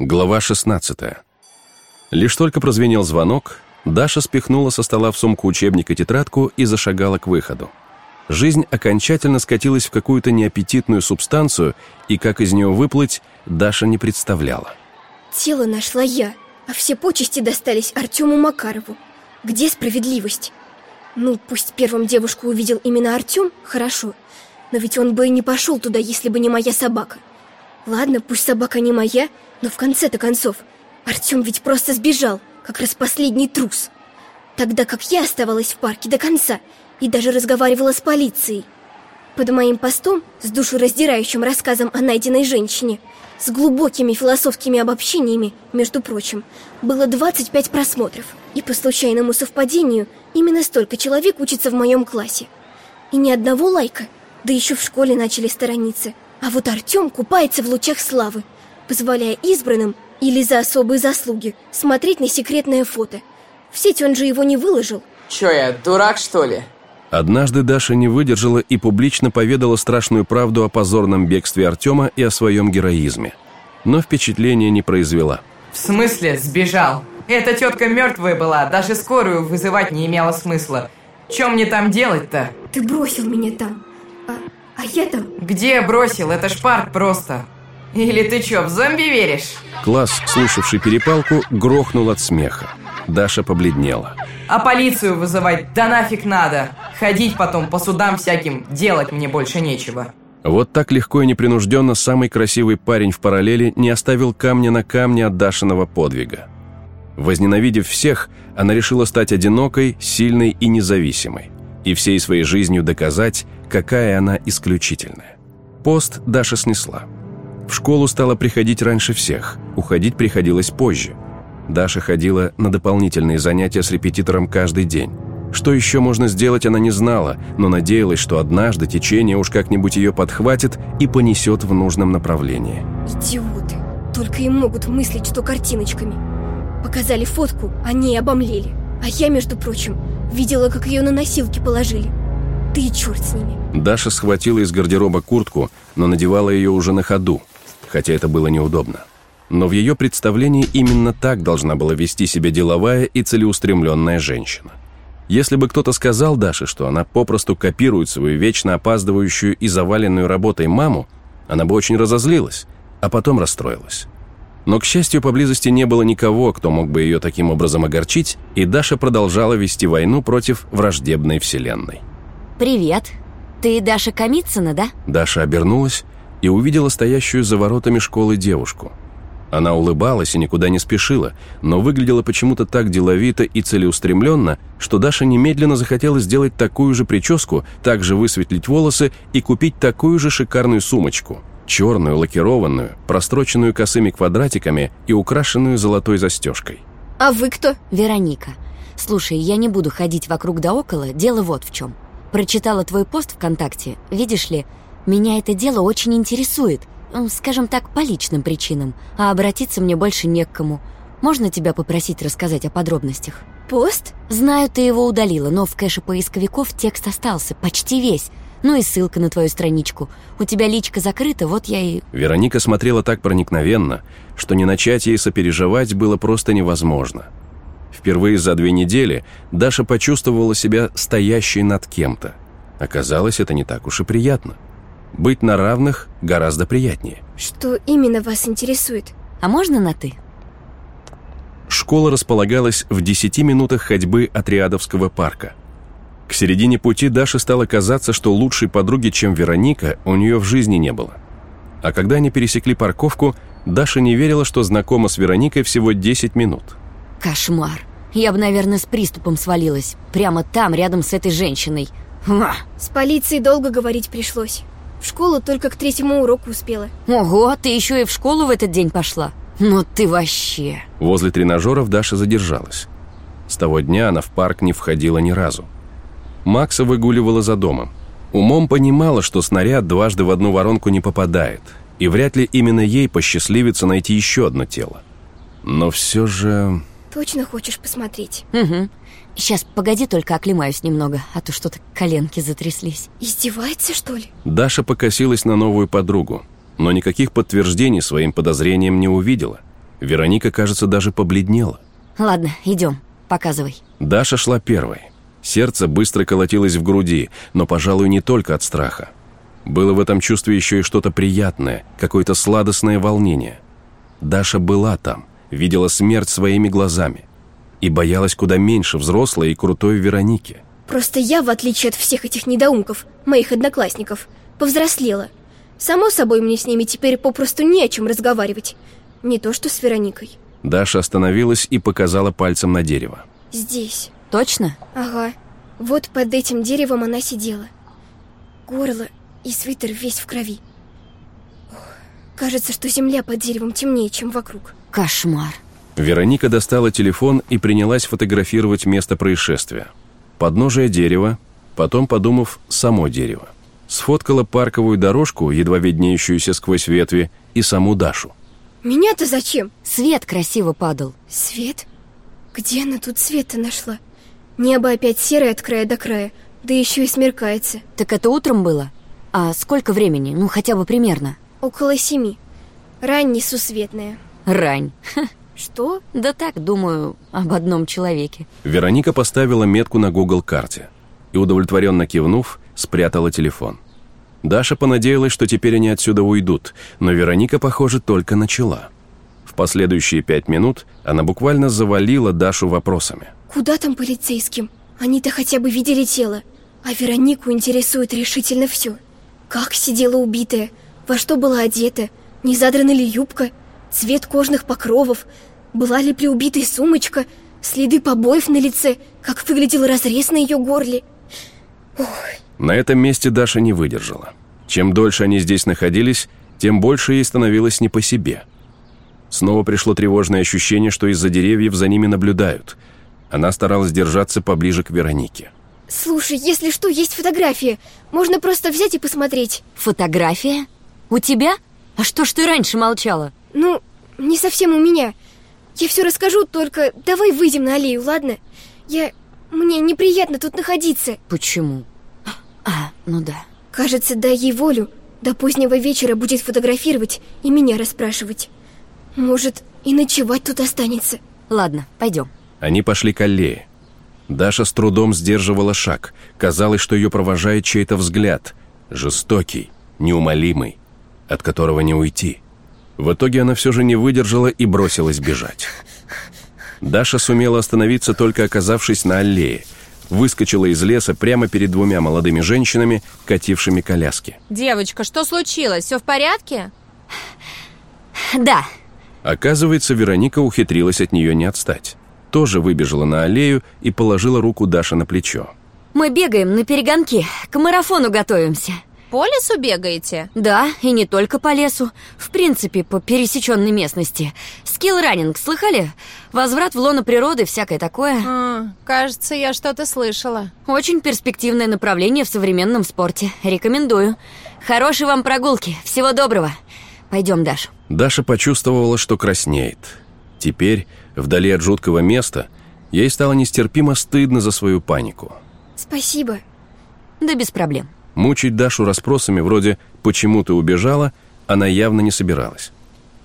Глава 16. Лишь только прозвенел звонок, Даша спихнула со стола в сумку учебник и тетрадку и зашагала к выходу. Жизнь окончательно скатилась в какую-то неаппетитную субстанцию, и как из нее выплыть, Даша не представляла. Тело нашла я, а все почести достались Артему Макарову. Где справедливость? Ну, пусть первым девушку увидел именно Артем, хорошо, но ведь он бы и не пошел туда, если бы не моя собака. Ладно, пусть собака не моя, но в конце-то концов, Артем ведь просто сбежал, как раз последний трус. Тогда как я оставалась в парке до конца и даже разговаривала с полицией. Под моим постом, с душераздирающим рассказом о найденной женщине, с глубокими философскими обобщениями, между прочим, было 25 просмотров. И по случайному совпадению, именно столько человек учится в моем классе. И ни одного лайка, да еще в школе начали сторониться – а вот Артем купается в лучах славы, позволяя избранным или за особые заслуги смотреть на секретное фото. В сеть он же его не выложил. Че я, дурак что ли? Однажды Даша не выдержала и публично поведала страшную правду о позорном бегстве Артема и о своем героизме. Но впечатления не произвела. В смысле сбежал? Эта тетка мертвая была, даже скорую вызывать не имело смысла. Чем мне там делать-то? Ты бросил меня там. А, а я там... Где бросил? Это ж парк просто. Или ты чё, в зомби веришь? Класс, слушавший перепалку, грохнул от смеха. Даша побледнела. А полицию вызывать да нафиг надо. Ходить потом по судам всяким, делать мне больше нечего. Вот так легко и непринужденно самый красивый парень в параллели не оставил камня на камне от Дашиного подвига. Возненавидев всех, она решила стать одинокой, сильной и независимой. И всей своей жизнью доказать, какая она исключительная. Пост Даша снесла. В школу стала приходить раньше всех, уходить приходилось позже. Даша ходила на дополнительные занятия с репетитором каждый день. Что еще можно сделать, она не знала, но надеялась, что однажды течение уж как-нибудь ее подхватит и понесет в нужном направлении. Идиоты! Только и могут мыслить, что картиночками. Показали фотку, они обомлели. А я, между прочим, видела, как ее на носилки положили. Ты черт с ними. Даша схватила из гардероба куртку, но надевала ее уже на ходу, хотя это было неудобно. Но в ее представлении именно так должна была вести себя деловая и целеустремленная женщина. Если бы кто-то сказал Даше, что она попросту копирует свою вечно опаздывающую и заваленную работой маму, она бы очень разозлилась, а потом расстроилась. Но, к счастью, поблизости не было никого, кто мог бы ее таким образом огорчить, и Даша продолжала вести войну против враждебной вселенной. «Привет. Ты Даша Камицына, да?» Даша обернулась и увидела стоящую за воротами школы девушку. Она улыбалась и никуда не спешила, но выглядела почему-то так деловито и целеустремленно, что Даша немедленно захотела сделать такую же прическу, также высветлить волосы и купить такую же шикарную сумочку. Черную, лакированную, простроченную косыми квадратиками и украшенную золотой застежкой. А вы кто? Вероника. Слушай, я не буду ходить вокруг да около, дело вот в чем. Прочитала твой пост ВКонтакте. Видишь ли, меня это дело очень интересует. Скажем так, по личным причинам. А обратиться мне больше не к кому. Можно тебя попросить рассказать о подробностях? Пост? Знаю, ты его удалила, но в кэше поисковиков текст остался, почти весь. Ну и ссылка на твою страничку. У тебя личка закрыта, вот я и... Вероника смотрела так проникновенно, что не начать ей сопереживать было просто невозможно. Впервые за две недели Даша почувствовала себя стоящей над кем-то. Оказалось, это не так уж и приятно. Быть на равных гораздо приятнее. Что именно вас интересует? А можно на «ты»? Школа располагалась в 10 минутах ходьбы от Риадовского парка. К середине пути Даше стало казаться, что лучшей подруги, чем Вероника, у нее в жизни не было. А когда они пересекли парковку, Даша не верила, что знакома с Вероникой всего 10 минут – Кошмар. Я бы, наверное, с приступом свалилась. Прямо там, рядом с этой женщиной. С полицией долго говорить пришлось. В школу только к третьему уроку успела. Ого, ты еще и в школу в этот день пошла? Ну ты вообще... Возле тренажеров Даша задержалась. С того дня она в парк не входила ни разу. Макса выгуливала за домом. Умом понимала, что снаряд дважды в одну воронку не попадает, и вряд ли именно ей посчастливится найти еще одно тело. Но все же... Точно хочешь посмотреть? Угу. Сейчас, погоди, только оклемаюсь немного, а то что-то коленки затряслись. Издевается, что ли? Даша покосилась на новую подругу, но никаких подтверждений своим подозрениям не увидела. Вероника, кажется, даже побледнела. Ладно, идем, показывай. Даша шла первой. Сердце быстро колотилось в груди, но, пожалуй, не только от страха. Было в этом чувстве еще и что-то приятное, какое-то сладостное волнение. Даша была там, видела смерть своими глазами и боялась куда меньше взрослой и крутой Вероники. Просто я, в отличие от всех этих недоумков, моих одноклассников, повзрослела. Само собой, мне с ними теперь попросту не о чем разговаривать. Не то что с Вероникой. Даша остановилась и показала пальцем на дерево. Здесь. Точно? Ага. Вот под этим деревом она сидела. Горло и свитер весь в крови. Кажется, что земля под деревом темнее, чем вокруг. Кошмар. Вероника достала телефон и принялась фотографировать место происшествия. Подножие дерева, потом, подумав, само дерево. Сфоткала парковую дорожку, едва виднеющуюся сквозь ветви, и саму Дашу. Меня-то зачем? Свет красиво падал. Свет? Где она тут света нашла? Небо опять серое от края до края, да еще и смеркается. Так это утром было? А сколько времени? Ну, хотя бы примерно. Около семи. Рань несусветная. Рань. Что? Да так, думаю, об одном человеке. Вероника поставила метку на Google карте и, удовлетворенно кивнув, спрятала телефон. Даша понадеялась, что теперь они отсюда уйдут, но Вероника, похоже, только начала. В последующие пять минут она буквально завалила Дашу вопросами. Куда там полицейским? Они-то хотя бы видели тело. А Веронику интересует решительно все. Как сидела убитая? Во что была одета? Не задрана ли юбка? Цвет кожных покровов? Была ли при убитой сумочка? Следы побоев на лице? Как выглядел разрез на ее горле? Ох, На этом месте Даша не выдержала. Чем дольше они здесь находились, тем больше ей становилось не по себе. Снова пришло тревожное ощущение, что из-за деревьев за ними наблюдают. Она старалась держаться поближе к Веронике. слушай, если что, есть фотография. Можно просто взять и посмотреть. Фотография? У тебя? А что ж ты раньше молчала? Ну, не совсем у меня. Я все расскажу, только давай выйдем на аллею, ладно? Я... Мне неприятно тут находиться. Почему? А, ну да. Кажется, дай ей волю. До позднего вечера будет фотографировать и меня расспрашивать. Может, и ночевать тут останется. Ладно, пойдем. Они пошли к аллее. Даша с трудом сдерживала шаг. Казалось, что ее провожает чей-то взгляд. Жестокий, неумолимый, от которого не уйти. В итоге она все же не выдержала и бросилась бежать. Даша сумела остановиться, только оказавшись на аллее. Выскочила из леса прямо перед двумя молодыми женщинами, катившими коляски. Девочка, что случилось? Все в порядке? Да, Оказывается, Вероника ухитрилась от нее не отстать. Тоже выбежала на аллею и положила руку Даше на плечо. мы бегаем наперегонки, к марафону готовимся. По лесу бегаете? Да, и не только по лесу. В принципе, по пересеченной местности. Skill-running, слыхали? Возврат в лоно природы, всякое такое. А, кажется, я что-то слышала. Очень перспективное направление в современном спорте. Рекомендую. Хорошей вам прогулки. Всего доброго. Пойдем, Даш. Даша почувствовала, что краснеет. Теперь, вдали от жуткого места, ей стало нестерпимо стыдно за свою панику. Спасибо. Да без проблем. Мучить Дашу расспросами вроде «почему ты убежала» она явно не собиралась.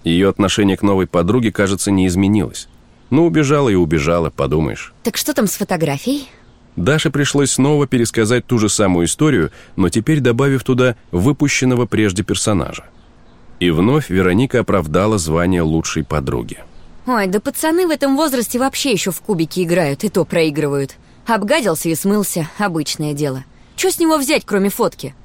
Ее отношение к новой подруге, кажется, не изменилось. Ну, убежала и убежала, подумаешь. Так что там с фотографией? Даше пришлось снова пересказать ту же самую историю, но теперь добавив туда выпущенного прежде персонажа. И вновь Вероника оправдала звание лучшей подруги. Ой, да пацаны в этом возрасте вообще еще в кубики играют и то проигрывают. Обгадился и смылся, обычное дело. Что с него взять, кроме фотки?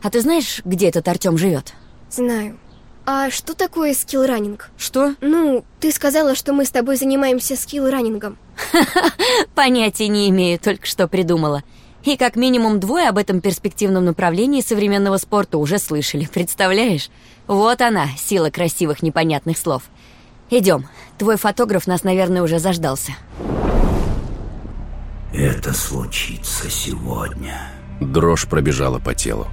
А ты знаешь, где этот Артем живет? Знаю. А что такое скилл-раннинг? Что? Ну, ты сказала, что мы с тобой занимаемся скилл-раннингом. Понятия не имею, только что придумала. И как минимум двое об этом перспективном направлении современного спорта уже слышали, представляешь? Вот она, сила красивых непонятных слов. Идем, твой фотограф нас, наверное, уже заждался. Это случится сегодня. Дрожь пробежала по телу.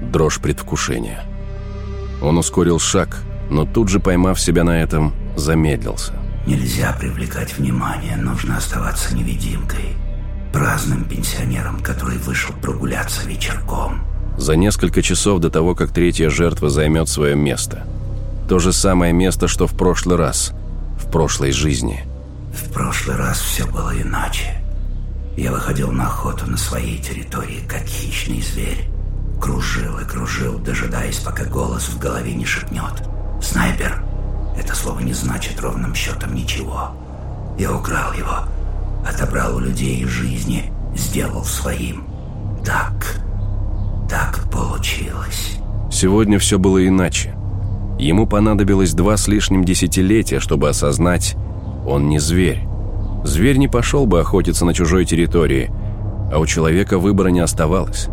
Дрожь предвкушения. Он ускорил шаг, но тут же, поймав себя на этом, замедлился. Нельзя привлекать внимание, нужно оставаться невидимкой. Праздным пенсионером, который вышел прогуляться вечерком. За несколько часов до того, как третья жертва займет свое место. То же самое место, что в прошлый раз. прошлой жизни. В прошлый раз все было иначе. Я выходил на охоту на своей территории, как хищный зверь. Кружил и кружил, дожидаясь, пока голос в голове не шепнет. «Снайпер!» Это слово не значит ровным счетом ничего. Я украл его, отобрал у людей жизни, сделал своим. Так, так получилось. Сегодня все было иначе. Ему понадобилось два с лишним десятилетия, чтобы осознать, он не зверь. Зверь не пошел бы охотиться на чужой территории, а у человека выбора не оставалось.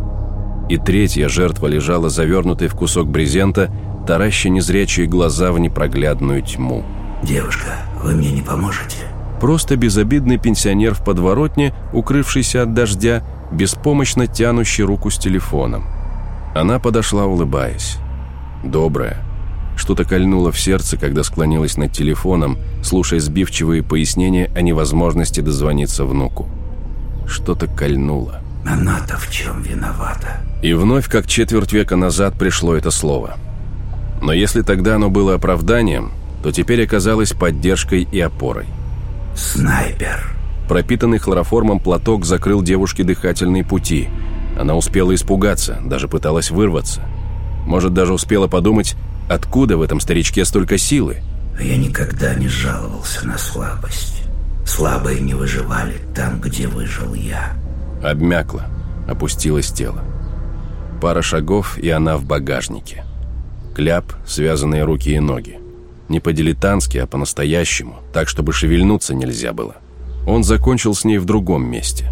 И третья жертва лежала завернутой в кусок брезента, тараща незрячие глаза в непроглядную тьму. «Девушка, вы мне не поможете?» Просто безобидный пенсионер в подворотне, укрывшийся от дождя, беспомощно тянущий руку с телефоном. Она подошла, улыбаясь. Добрая. Что-то кольнуло в сердце, когда склонилась над телефоном, слушая сбивчивые пояснения о невозможности дозвониться внуку. Что-то кольнуло. Она-то в чем виновата? И вновь, как четверть века назад, пришло это слово. Но если тогда оно было оправданием, то теперь оказалось поддержкой и опорой. Снайпер. Пропитанный хлороформом платок закрыл девушке дыхательные пути. Она успела испугаться, даже пыталась вырваться. Может, даже успела подумать, откуда в этом старичке столько силы. Я никогда не жаловался на слабость. Слабые не выживали там, где выжил я. Обмякла, опустилось тело. Пара шагов, и она в багажнике. Кляп, связанные руки и ноги. Не по-дилетантски, а по-настоящему, так, чтобы шевельнуться нельзя было. Он закончил с ней в другом месте.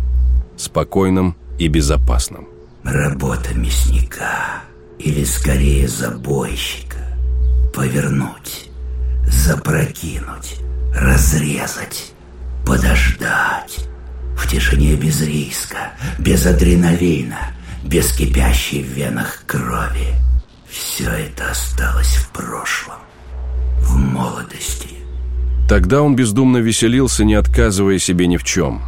Спокойном и безопасном. Работа мясника. Или скорее забойщика. Повернуть. Запрокинуть. Разрезать. Подождать. В тишине без риска. Без адреналина. Без кипящей в венах крови. Все это осталось в прошлом. В молодости. Тогда он бездумно веселился, не отказывая себе ни в чем.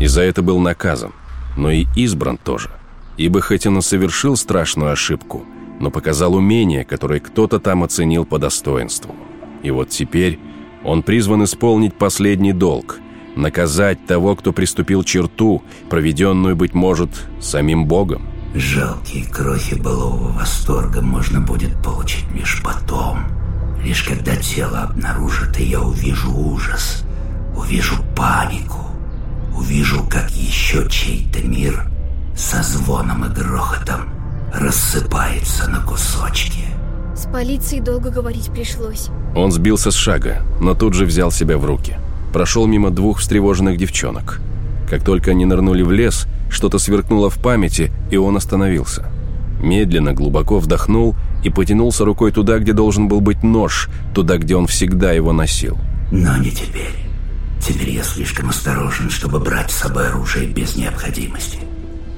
И за это был наказан. Но и избран тоже. Ибо хоть он и совершил страшную ошибку, но показал умение, которое кто-то там оценил по достоинству. И вот теперь он призван исполнить последний долг – наказать того, кто приступил черту, проведенную, быть может, самим Богом. Жалкие крохи былого восторга можно будет получить лишь потом. Лишь когда тело обнаружат, и я увижу ужас, увижу панику, увижу, как еще чей-то мир со звоном и грохотом рассыпается на кусочки. С полицией долго говорить пришлось. Он сбился с шага, но тут же взял себя в руки. Прошел мимо двух встревоженных девчонок. Как только они нырнули в лес, что-то сверкнуло в памяти, и он остановился. Медленно, глубоко вдохнул и потянулся рукой туда, где должен был быть нож, туда, где он всегда его носил. Но не теперь. Теперь я слишком осторожен, чтобы брать с собой оружие без необходимости.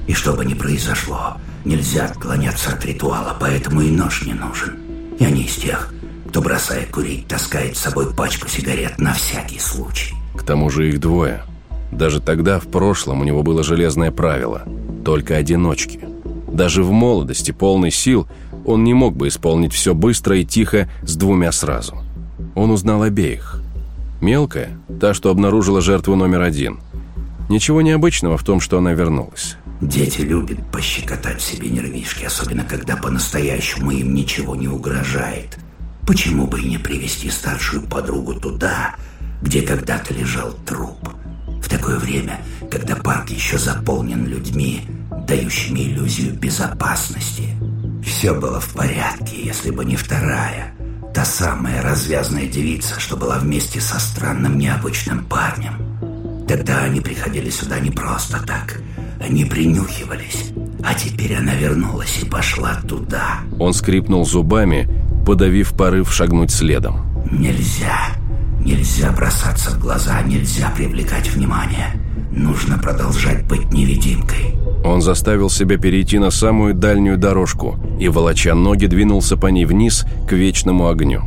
И что бы ни произошло, нельзя отклоняться от ритуала, поэтому и нож не нужен. Я не из тех, кто, бросая курить, таскает с собой пачку сигарет на всякий случай. К тому же их двое. Даже тогда, в прошлом, у него было железное правило – только одиночки. Даже в молодости, полной сил, он не мог бы исполнить все быстро и тихо с двумя сразу. Он узнал обеих. Мелкая, та, что обнаружила жертву номер один. Ничего необычного в том, что она вернулась. Дети любят пощекотать себе нервишки, особенно когда по-настоящему им ничего не угрожает. Почему бы и не привести старшую подругу туда, где когда-то лежал труп? В такое время, когда парк еще заполнен людьми, дающими иллюзию безопасности. Все было в порядке, если бы не вторая, та самая развязная девица, что была вместе со странным необычным парнем. Тогда они приходили сюда не просто так, они принюхивались, а теперь она вернулась и пошла туда. Он скрипнул зубами, подавив порыв шагнуть следом. Нельзя, нельзя бросаться в глаза, нельзя привлекать внимание. Нужно продолжать быть невидимкой. Он заставил себя перейти на самую дальнюю дорожку и, волоча ноги, двинулся по ней вниз к вечному огню.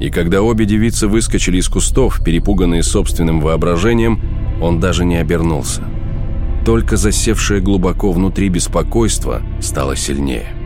И когда обе девицы выскочили из кустов, перепуганные собственным воображением, он даже не обернулся. Только засевшее глубоко внутри беспокойство стало сильнее.